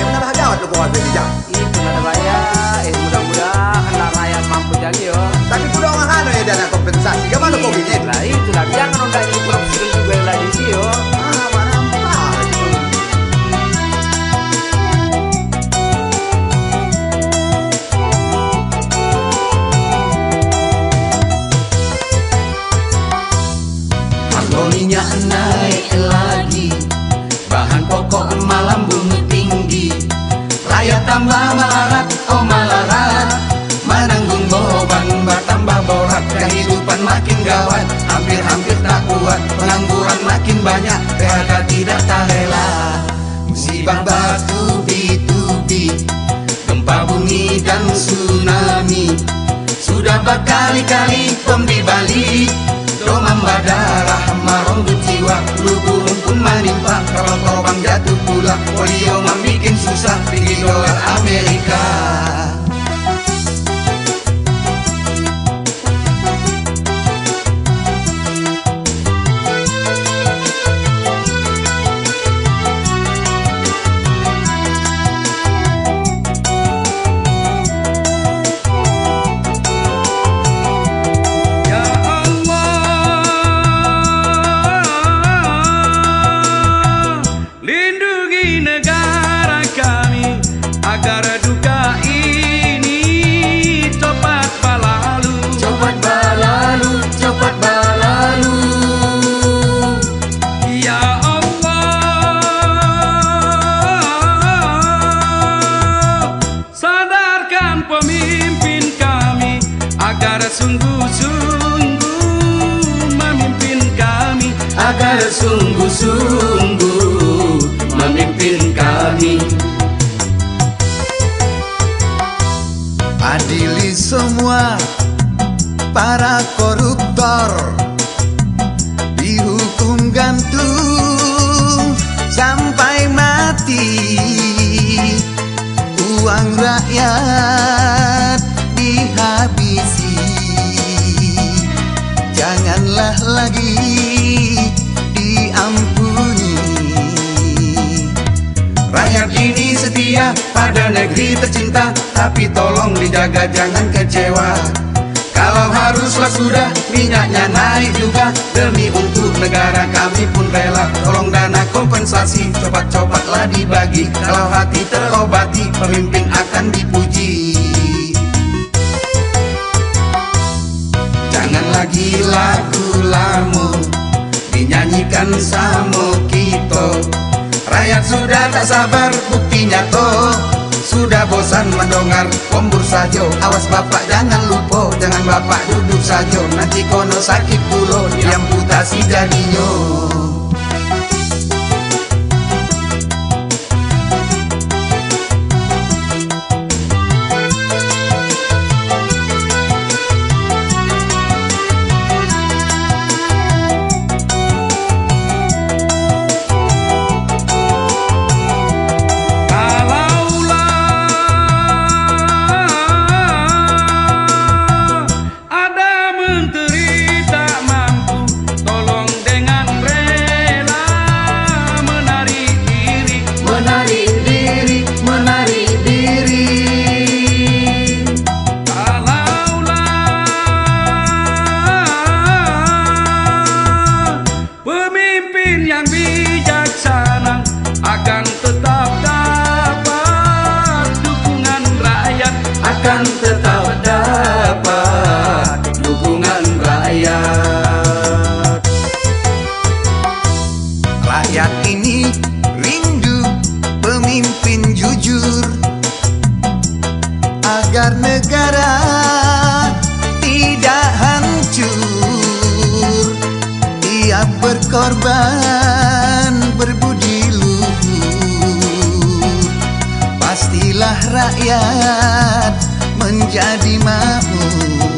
nada jawab tuh kuat di jam. Itu nada baya, eh mudah-mudahan lah rakyat mampu jadi yo. Gawat, hampir-hampir tak kuat. Pengangguran makin banyak, PHK tidak tak rela. Musibah bertubi-tubi Gempa bumi dan tsunami. Sudah berkali-kali di Bali Domam berdarah, marong Agar duka ini cepat berlalu. Cepat berlalu, cepat berlalu. Ya Allah Sadarkan pemimpin kami Agar sungguh-sungguh memimpin kami. Agar sungguh-sungguh memimpin kami Semua para koruptor. Dihukum gantung sampai mati. Uang rakyat dihabisi. Janganlah lagi Tapi tolong dijaga jangan kecewa. Kalau haruslah sudah minyaknya naik juga. Demi untuk negara kami pun rela. Tolong dana kompensasi cepat-cepatlah dibagi. Kalau hati terobati pemimpin akan dipuji. Jangan lagi lagu lamu Dinyanyikan sama kita. Rakyat sudah tak sabar bukti nyato Sudah bosan mendengar. Kombur sajo Awas bapak jangan lupa. Jangan bapak duduk sajo Nanti kono sakit pulo Diamputasi jadinya Akan tetap dapat dukungan rakyat. Rakyat ini rindu pemimpin jujur Agar negara tidak hancur. Tiap berkorban berbudi Pastilah rakyat menjadi makmur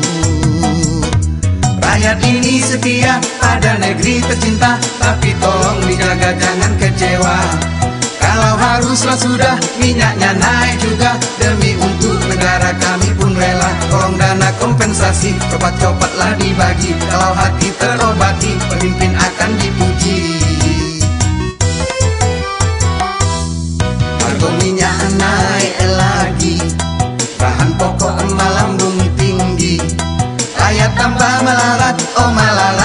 Rakyat ini setia pada negeri tercinta Tapi tolong dijaga jangan kecewa. Kalau haruslah sudah minyaknya naik juga. Demi untuk negara kami pun rela Tolong dana kompensasi. Cepat-cepatlah dibagi Kalau hati terobati pemimpin tambah melarat, oh melarat